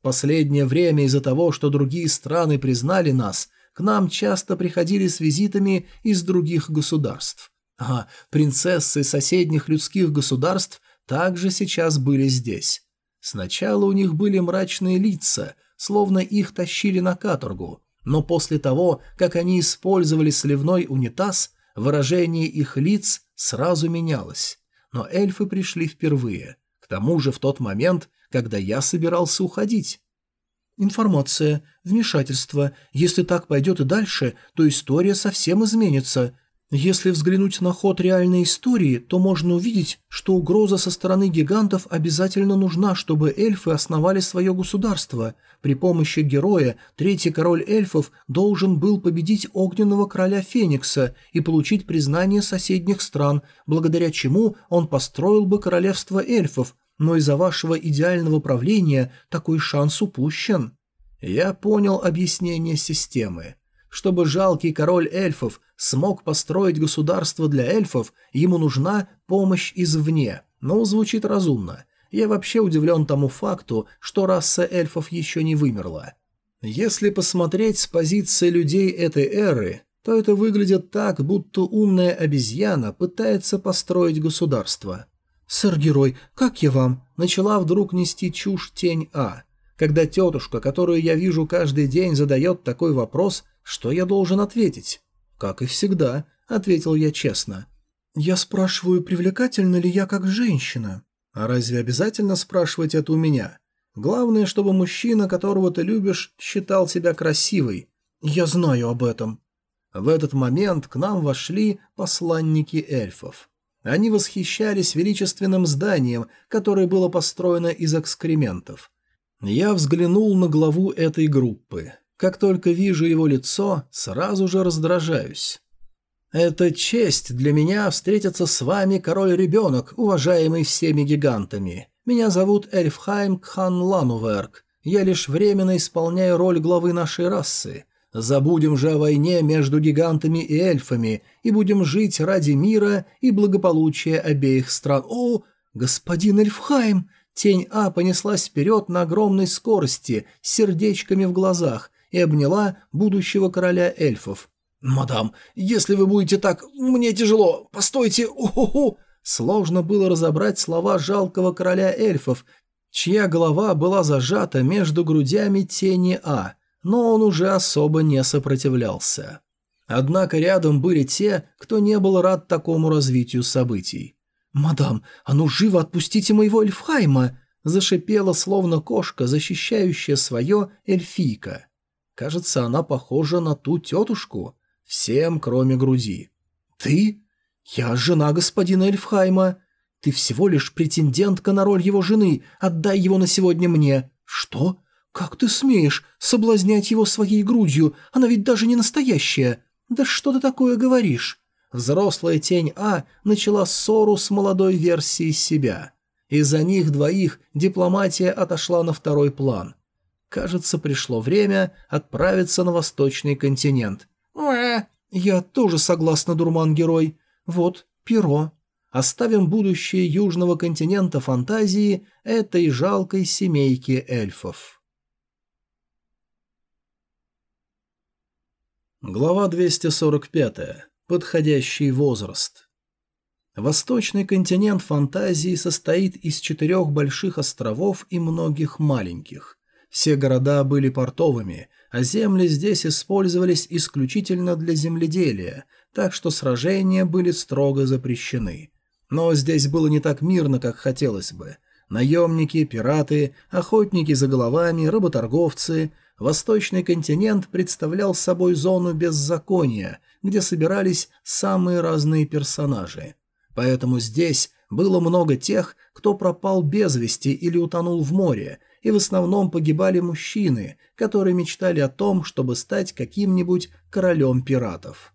Последнее время из-за того, что другие страны признали нас, к нам часто приходили с визитами из других государств. А принцессы соседних людских государств также сейчас были здесь. Сначала у них были мрачные лица, словно их тащили на каторгу, но после того, как они использовали сливной унитаз, выражение их лиц сразу менялось. Но эльфы пришли впервые, к тому же в тот момент, когда я собирался уходить. Информация, вмешательство. Если так пойдет и дальше, то история совсем изменится. Если взглянуть на ход реальной истории, то можно увидеть, что угроза со стороны гигантов обязательно нужна, чтобы эльфы основали свое государство. При помощи героя третий король эльфов должен был победить огненного короля Феникса и получить признание соседних стран, благодаря чему он построил бы королевство эльфов, но из-за вашего идеального правления такой шанс упущен. Я понял объяснение системы. Чтобы жалкий король эльфов смог построить государство для эльфов, ему нужна помощь извне. Но звучит разумно. Я вообще удивлен тому факту, что раса эльфов еще не вымерла. Если посмотреть с позиции людей этой эры, то это выглядит так, будто умная обезьяна пытается построить государство. «Сэр-герой, как я вам?» Начала вдруг нести чушь тень А. Когда тетушка, которую я вижу каждый день, задает такой вопрос, что я должен ответить? Как и всегда, ответил я честно. Я спрашиваю, привлекательна ли я как женщина? А разве обязательно спрашивать это у меня? Главное, чтобы мужчина, которого ты любишь, считал себя красивой. Я знаю об этом». В этот момент к нам вошли посланники эльфов. Они восхищались величественным зданием, которое было построено из экскрементов. Я взглянул на главу этой группы. Как только вижу его лицо, сразу же раздражаюсь. «Это честь для меня встретиться с вами, король-ребенок, уважаемый всеми гигантами. Меня зовут Эльфхайм Кхан Лануверк. Я лишь временно исполняю роль главы нашей расы. Забудем же о войне между гигантами и эльфами и будем жить ради мира и благополучия обеих стран. О, господин Эльфхайм! Тень А понеслась вперед на огромной скорости, с сердечками в глазах, и обняла будущего короля эльфов. «Мадам, если вы будете так... Мне тяжело. Постойте. Уху-ху!» Сложно было разобрать слова жалкого короля эльфов, чья голова была зажата между грудями тени А – но он уже особо не сопротивлялся. Однако рядом были те, кто не был рад такому развитию событий. «Мадам, а ну живо отпустите моего Эльфхайма!» зашипела, словно кошка, защищающая свое эльфийка. Кажется, она похожа на ту тетушку, всем кроме груди. «Ты? Я жена господина Эльфхайма. Ты всего лишь претендентка на роль его жены, отдай его на сегодня мне». «Что? «Как ты смеешь соблазнять его своей грудью? Она ведь даже не настоящая!» «Да что ты такое говоришь?» Взрослая тень А начала ссору с молодой версией себя. Из-за них двоих дипломатия отошла на второй план. Кажется, пришло время отправиться на восточный континент. «Уэ!» «Я тоже согласна, дурман-герой. Вот, перо. Оставим будущее южного континента фантазии этой жалкой семейки эльфов». Глава 245. Подходящий возраст. Восточный континент фантазии состоит из четырех больших островов и многих маленьких. Все города были портовыми, а земли здесь использовались исключительно для земледелия, так что сражения были строго запрещены. Но здесь было не так мирно, как хотелось бы. Наемники, пираты, охотники за головами, работорговцы – Восточный континент представлял собой зону беззакония, где собирались самые разные персонажи. Поэтому здесь было много тех, кто пропал без вести или утонул в море, и в основном погибали мужчины, которые мечтали о том, чтобы стать каким-нибудь королем пиратов.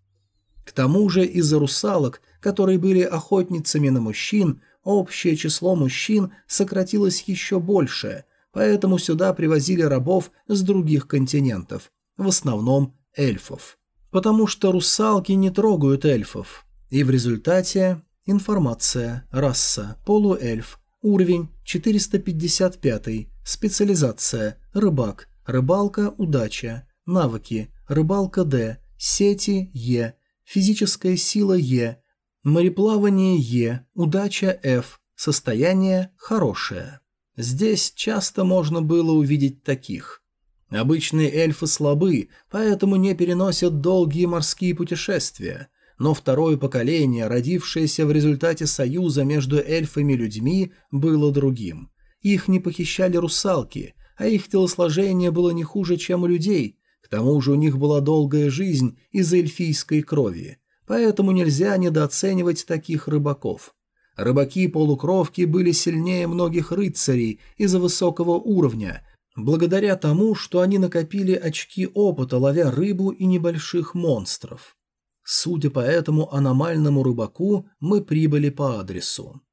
К тому же из-за русалок, которые были охотницами на мужчин, общее число мужчин сократилось еще больше – поэтому сюда привозили рабов с других континентов, в основном эльфов. Потому что русалки не трогают эльфов. И в результате информация, раса, полуэльф, уровень 455, специализация, рыбак, рыбалка, удача, навыки, рыбалка Д, сети Е, физическая сила Е, мореплавание Е, удача F, состояние хорошее. Здесь часто можно было увидеть таких. Обычные эльфы слабы, поэтому не переносят долгие морские путешествия, но второе поколение, родившееся в результате союза между эльфами и людьми, было другим. Их не похищали русалки, а их телосложение было не хуже, чем у людей, к тому же у них была долгая жизнь из-за эльфийской крови, поэтому нельзя недооценивать таких рыбаков. Рыбаки-полукровки были сильнее многих рыцарей из-за высокого уровня, благодаря тому, что они накопили очки опыта, ловя рыбу и небольших монстров. Судя по этому аномальному рыбаку, мы прибыли по адресу.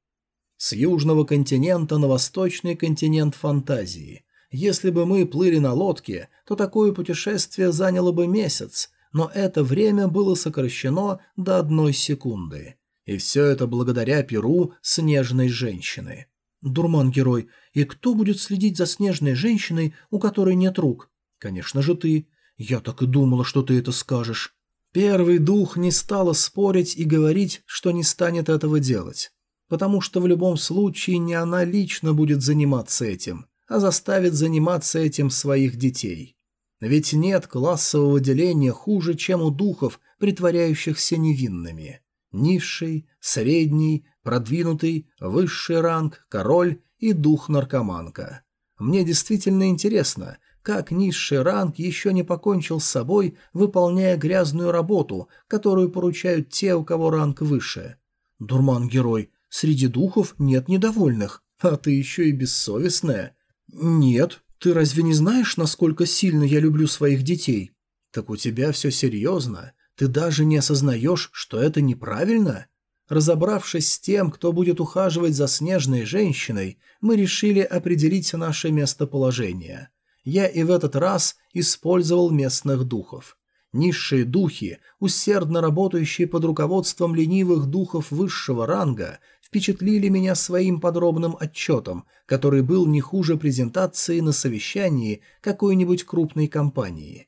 С южного континента на восточный континент фантазии. Если бы мы плыли на лодке, то такое путешествие заняло бы месяц, но это время было сокращено до одной секунды. И все это благодаря перу снежной женщины. Дурман-герой, и кто будет следить за снежной женщиной, у которой нет рук? Конечно же ты. Я так и думала, что ты это скажешь. Первый дух не стала спорить и говорить, что не станет этого делать. Потому что в любом случае не она лично будет заниматься этим, а заставит заниматься этим своих детей. Ведь нет классового деления хуже, чем у духов, притворяющихся невинными низший, средний, продвинутый, высший ранг, король и дух-наркоманка. Мне действительно интересно, как низший ранг еще не покончил с собой, выполняя грязную работу, которую поручают те, у кого ранг выше. Дурман-герой, среди духов нет недовольных, а ты еще и бессовестная. Нет, ты разве не знаешь, насколько сильно я люблю своих детей? Так у тебя все серьезно. Ты даже не осознаешь, что это неправильно? Разобравшись с тем, кто будет ухаживать за снежной женщиной, мы решили определить наше местоположение я и в этот раз использовал местных духов. Низшие духи, усердно работающие под руководством ленивых духов высшего ранга, впечатлили меня своим подробным отчетом, который был не хуже презентации на совещании какой-нибудь крупной компании.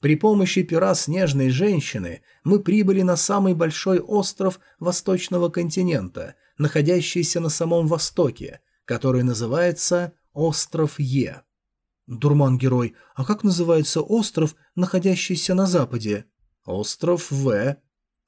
При помощи пера снежной женщины мы прибыли на самый большой остров восточного континента, находящийся на самом востоке, который называется Остров Е. Дурман-герой, а как называется остров, находящийся на западе? Остров В.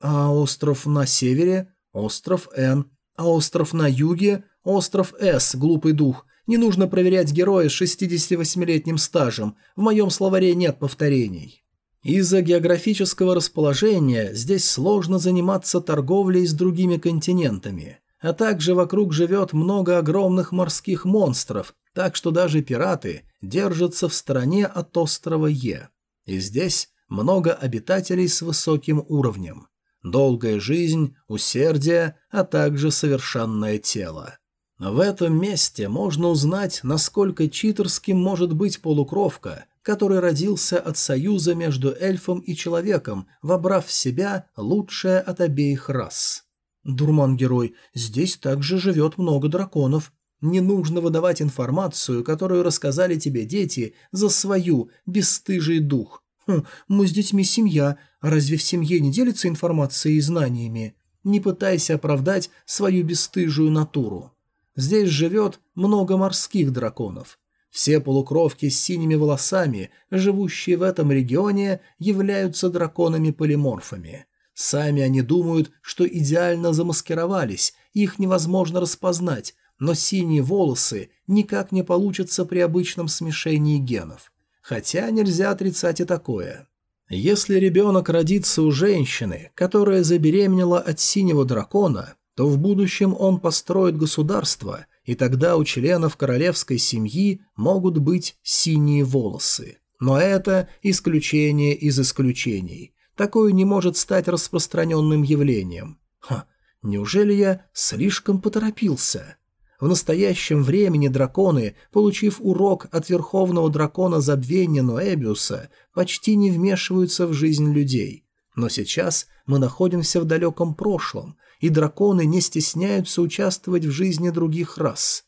А остров на севере? Остров Н. А остров на юге? Остров С, глупый дух. Не нужно проверять героя с 68-летним стажем. В моем словаре нет повторений. Из-за географического расположения здесь сложно заниматься торговлей с другими континентами. А также вокруг живет много огромных морских монстров, так что даже пираты держатся в стороне от острова Е. И здесь много обитателей с высоким уровнем. Долгая жизнь, усердие, а также совершенное тело. В этом месте можно узнать, насколько читерским может быть полукровка, который родился от союза между эльфом и человеком, вобрав в себя лучшее от обеих рас. Дурман-герой, здесь также живет много драконов. Не нужно выдавать информацию, которую рассказали тебе дети, за свою, бесстыжий дух. Хм, мы с детьми семья, разве в семье не делится информацией и знаниями? Не пытайся оправдать свою бесстыжую натуру. Здесь живет много морских драконов. Все полукровки с синими волосами, живущие в этом регионе, являются драконами-полиморфами. Сами они думают, что идеально замаскировались, их невозможно распознать, но синие волосы никак не получатся при обычном смешении генов. Хотя нельзя отрицать и такое. Если ребенок родится у женщины, которая забеременела от синего дракона, то в будущем он построит государство, и тогда у членов королевской семьи могут быть синие волосы. Но это исключение из исключений. Такое не может стать распространенным явлением. Ха, неужели я слишком поторопился? В настоящем времени драконы, получив урок от верховного дракона забвения Ноэбиуса, почти не вмешиваются в жизнь людей. Но сейчас мы находимся в далеком прошлом, и драконы не стесняются участвовать в жизни других рас.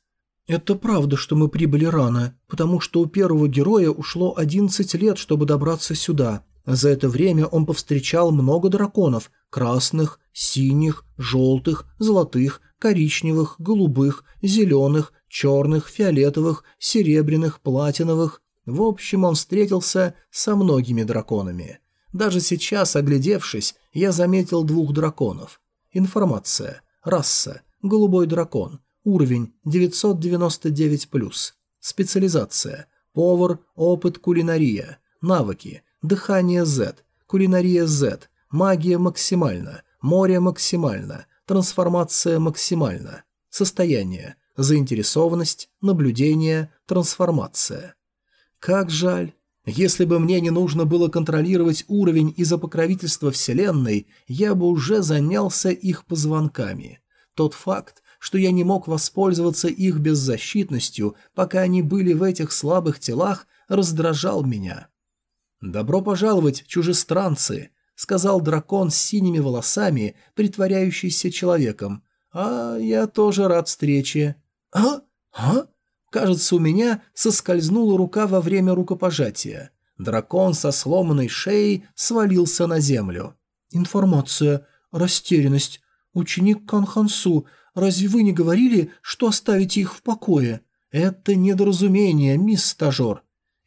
Это правда, что мы прибыли рано, потому что у первого героя ушло 11 лет, чтобы добраться сюда. За это время он повстречал много драконов – красных, синих, желтых, золотых, коричневых, голубых, зеленых, черных, фиолетовых, серебряных, платиновых. В общем, он встретился со многими драконами. Даже сейчас, оглядевшись, я заметил двух драконов. Информация. Раса. Голубой дракон. Уровень 999+. Специализация. Повар, опыт, кулинария. Навыки. Дыхание Z. Кулинария Z. Магия максимальна. Море максимально. Трансформация максимальна. Состояние. Заинтересованность, наблюдение, трансформация. Как жаль. Если бы мне не нужно было контролировать уровень из-за покровительства Вселенной, я бы уже занялся их позвонками. Тот факт, что я не мог воспользоваться их беззащитностью, пока они были в этих слабых телах, раздражал меня. «Добро пожаловать, чужестранцы!» Сказал дракон с синими волосами, притворяющийся человеком. «А я тоже рад встрече». «А? А?» Кажется, у меня соскользнула рука во время рукопожатия. Дракон со сломанной шеей свалился на землю. «Информация. Растерянность. Ученик Канхансу. Разве вы не говорили, что оставите их в покое? Это недоразумение, мисс стажер.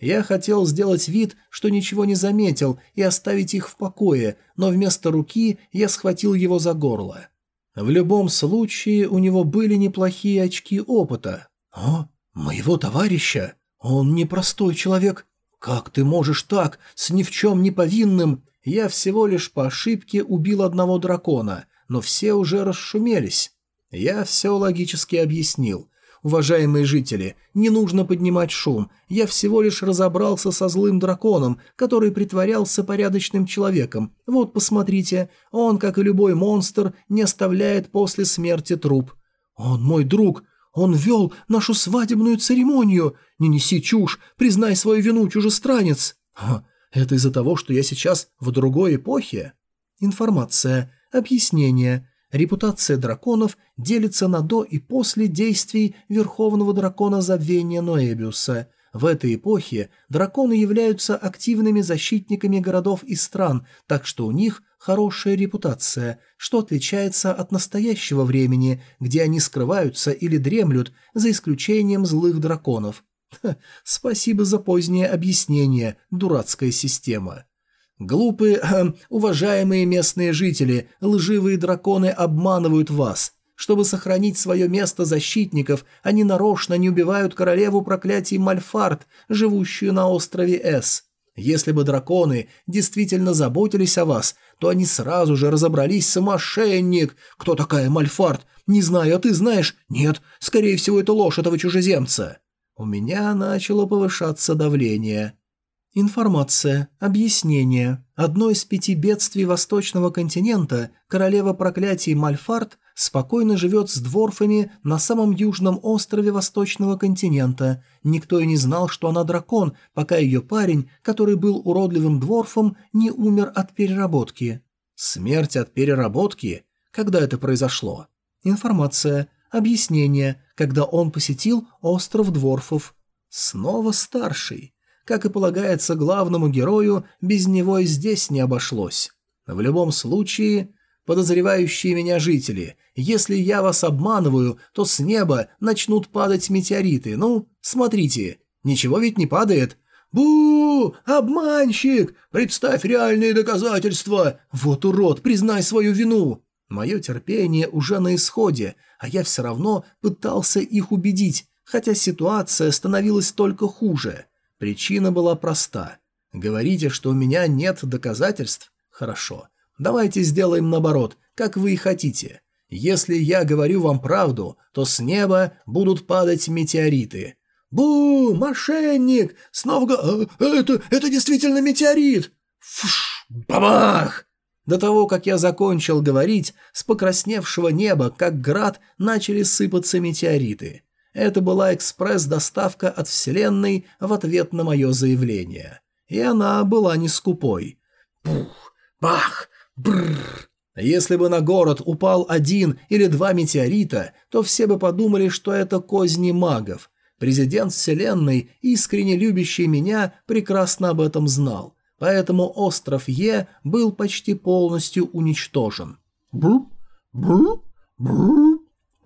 Я хотел сделать вид, что ничего не заметил, и оставить их в покое, но вместо руки я схватил его за горло. В любом случае, у него были неплохие очки опыта. «О, моего товарища! Он непростой человек. Как ты можешь так, с ни в чем не повинным? Я всего лишь по ошибке убил одного дракона, но все уже расшумелись. Я все логически объяснил. Уважаемые жители, не нужно поднимать шум. Я всего лишь разобрался со злым драконом, который притворялся порядочным человеком. Вот посмотрите, он, как и любой монстр, не оставляет после смерти труп. Он мой друг. Он вел нашу свадебную церемонию. Не неси чушь, признай свою вину, чужестранец. Это из-за того, что я сейчас в другой эпохе? Информация. Объяснение. Репутация драконов делится на до и после действий Верховного Дракона Забвения Ноэбиуса. В этой эпохе драконы являются активными защитниками городов и стран, так что у них хорошая репутация, что отличается от настоящего времени, где они скрываются или дремлют, за исключением злых драконов. Ха, спасибо за позднее объяснение, дурацкая система. Глупые, э, уважаемые местные жители, лживые драконы обманывают вас. Чтобы сохранить свое место защитников, они нарочно не убивают королеву проклятий Мальфарт, живущую на острове С. Если бы драконы действительно заботились о вас, то они сразу же разобрались с мошенник. Кто такая Мальфарт? Не знаю, а ты знаешь? Нет, скорее всего, это ложь этого чужеземца. У меня начало повышаться давление. Информация. Объяснение. Одно из пяти бедствий Восточного континента, королева проклятий Мальфарт, спокойно живет с дворфами на самом южном острове Восточного континента. Никто и не знал, что она дракон, пока ее парень, который был уродливым дворфом, не умер от переработки. Смерть от переработки? Когда это произошло? Информация. Объяснение. Когда он посетил остров дворфов. Снова старший. Как и полагается главному герою, без него и здесь не обошлось. В любом случае, подозревающие меня жители, если я вас обманываю, то с неба начнут падать метеориты. Ну, смотрите, ничего ведь не падает. «Бу! Обманщик! Представь реальные доказательства! Вот урод, признай свою вину!» Мое терпение уже на исходе, а я все равно пытался их убедить, хотя ситуация становилась только хуже. Причина была проста. Говорите, что у меня нет доказательств? Хорошо. Давайте сделаем наоборот, как вы и хотите. Если я говорю вам правду, то с неба будут падать метеориты. Бу, мошенник! Снова... Э, это, это действительно метеорит! Фуш, бабах! До того, как я закончил говорить, с покрасневшего неба, как град, начали сыпаться метеориты. Это была экспресс-доставка от Вселенной в ответ на мое заявление. И она была не скупой. Пух, бах, бррр. Если бы на город упал один или два метеорита, то все бы подумали, что это козни магов. Президент Вселенной, искренне любящий меня, прекрасно об этом знал. Поэтому остров Е был почти полностью уничтожен. Бру, бру, бру.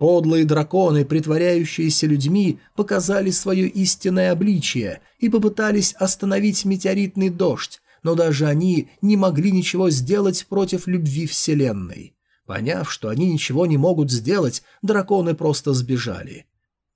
Подлые драконы, притворяющиеся людьми, показали свое истинное обличие и попытались остановить метеоритный дождь, но даже они не могли ничего сделать против любви Вселенной. Поняв, что они ничего не могут сделать, драконы просто сбежали.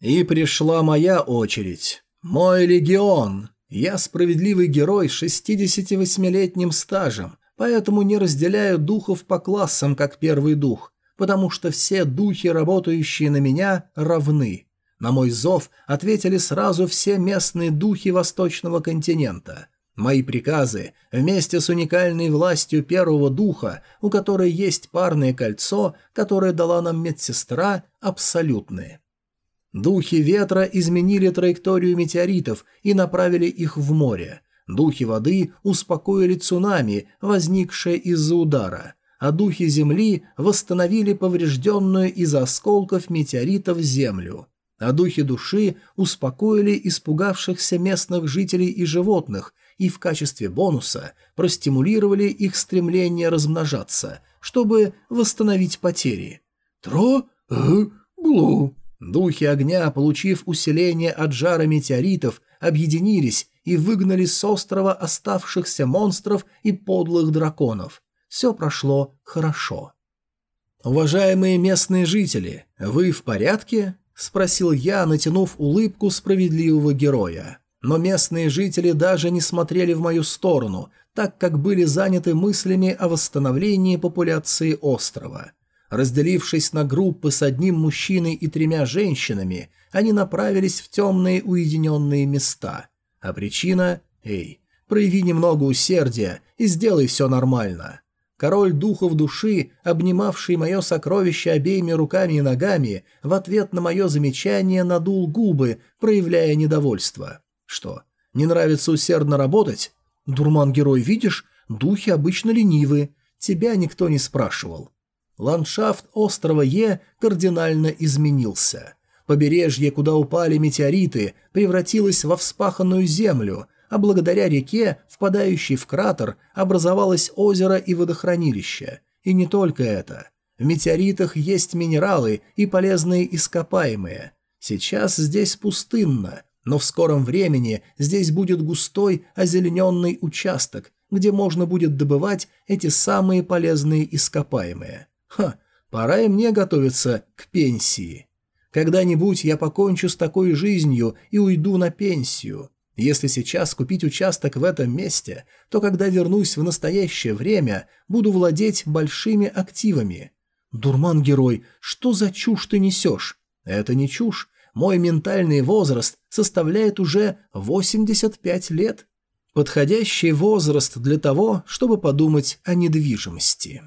И пришла моя очередь. Мой легион. Я справедливый герой с 68-летним стажем, поэтому не разделяю духов по классам, как первый дух, потому что все духи, работающие на меня, равны. На мой зов ответили сразу все местные духи Восточного континента. Мои приказы, вместе с уникальной властью первого духа, у которой есть парное кольцо, которое дала нам медсестра, абсолютные. Духи ветра изменили траекторию метеоритов и направили их в море. Духи воды успокоили цунами, возникшее из-за удара а духи Земли восстановили поврежденную из-за осколков метеоритов Землю, а духи души успокоили испугавшихся местных жителей и животных и в качестве бонуса простимулировали их стремление размножаться, чтобы восстановить потери. Тро... Э, блу... Духи огня, получив усиление от жара метеоритов, объединились и выгнали с острова оставшихся монстров и подлых драконов все прошло хорошо. «Уважаемые местные жители, вы в порядке?» – спросил я, натянув улыбку справедливого героя. Но местные жители даже не смотрели в мою сторону, так как были заняты мыслями о восстановлении популяции острова. Разделившись на группы с одним мужчиной и тремя женщинами, они направились в темные уединенные места. А причина – эй, прояви немного усердия и сделай все нормально. Король духов души, обнимавший мое сокровище обеими руками и ногами, в ответ на мое замечание надул губы, проявляя недовольство. Что, не нравится усердно работать? Дурман-герой, видишь, духи обычно ленивы. Тебя никто не спрашивал. Ландшафт острова Е кардинально изменился. Побережье, куда упали метеориты, превратилось во вспаханную землю, а благодаря реке, впадающей в кратер, образовалось озеро и водохранилище. И не только это. В метеоритах есть минералы и полезные ископаемые. Сейчас здесь пустынно, но в скором времени здесь будет густой озелененный участок, где можно будет добывать эти самые полезные ископаемые. Ха, пора и мне готовиться к пенсии. Когда-нибудь я покончу с такой жизнью и уйду на пенсию. Если сейчас купить участок в этом месте, то когда вернусь в настоящее время, буду владеть большими активами. Дурман-герой, что за чушь ты несешь? Это не чушь. Мой ментальный возраст составляет уже 85 лет. Подходящий возраст для того, чтобы подумать о недвижимости.